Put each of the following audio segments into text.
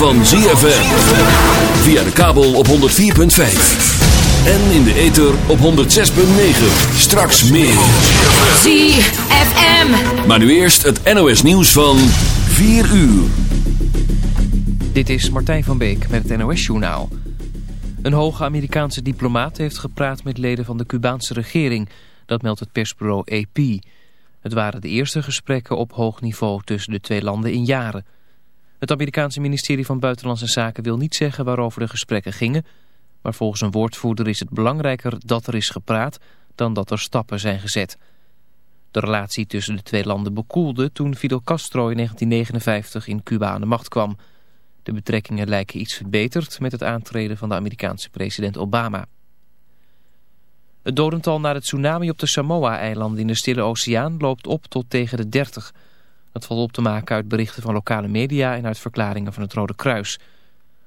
Van ZFM. Via de kabel op 104.5. En in de ether op 106.9. Straks meer. ZFM. Maar nu eerst het NOS nieuws van 4 uur. Dit is Martijn van Beek met het NOS-journaal. Een hoge Amerikaanse diplomaat heeft gepraat met leden van de Cubaanse regering. Dat meldt het persbureau AP. Het waren de eerste gesprekken op hoog niveau tussen de twee landen in jaren. Het Amerikaanse ministerie van Buitenlandse Zaken wil niet zeggen waarover de gesprekken gingen... maar volgens een woordvoerder is het belangrijker dat er is gepraat dan dat er stappen zijn gezet. De relatie tussen de twee landen bekoelde toen Fidel Castro in 1959 in Cuba aan de macht kwam... De betrekkingen lijken iets verbeterd met het aantreden van de Amerikaanse president Obama. Het dodental na het tsunami op de Samoa-eilanden in de Stille Oceaan loopt op tot tegen de 30. Dat valt op te maken uit berichten van lokale media en uit verklaringen van het Rode Kruis.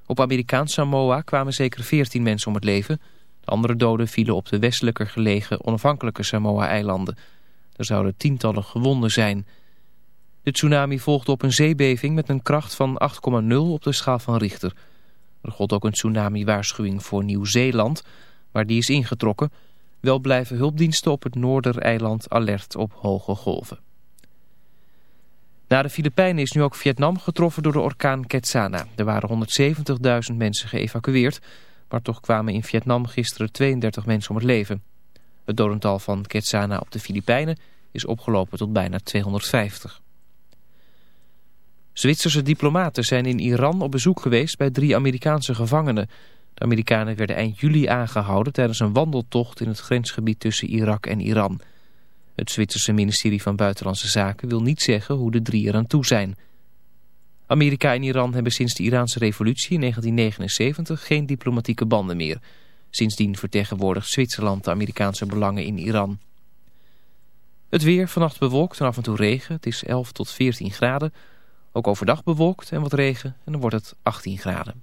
Op Amerikaans Samoa kwamen zeker 14 mensen om het leven. De andere doden vielen op de westelijker gelegen onafhankelijke Samoa-eilanden. Er zouden tientallen gewonden zijn... De tsunami volgde op een zeebeving met een kracht van 8,0 op de schaal van Richter. Er gold ook een tsunami-waarschuwing voor Nieuw-Zeeland, maar die is ingetrokken. Wel blijven hulpdiensten op het Noordereiland alert op hoge golven. Na de Filipijnen is nu ook Vietnam getroffen door de orkaan Ketsana. Er waren 170.000 mensen geëvacueerd, maar toch kwamen in Vietnam gisteren 32 mensen om het leven. Het dodental van Ketsana op de Filipijnen is opgelopen tot bijna 250. Zwitserse diplomaten zijn in Iran op bezoek geweest bij drie Amerikaanse gevangenen. De Amerikanen werden eind juli aangehouden tijdens een wandeltocht in het grensgebied tussen Irak en Iran. Het Zwitserse ministerie van Buitenlandse Zaken wil niet zeggen hoe de drie eraan toe zijn. Amerika en Iran hebben sinds de Iraanse revolutie in 1979 geen diplomatieke banden meer. Sindsdien vertegenwoordigt Zwitserland de Amerikaanse belangen in Iran. Het weer vannacht bewolkt en af en toe regen. Het is 11 tot 14 graden. Ook overdag bewolkt en wat regen en dan wordt het 18 graden.